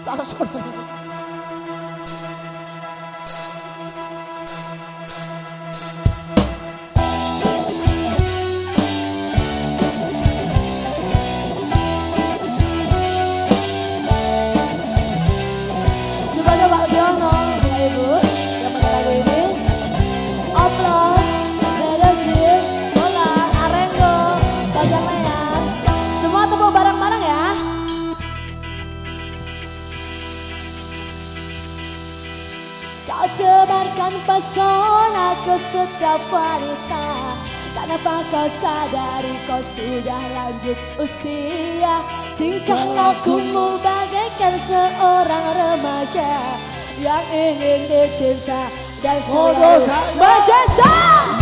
আচ্ছা, তারা সর্বদা Kau sebarkan pesona ke setiap wanita. Kenapa kau sadari kau sudah lanjut usia. Tingkah lakumu bagaikan seorang remaja Yang ingin dicinta dan selalu mencinta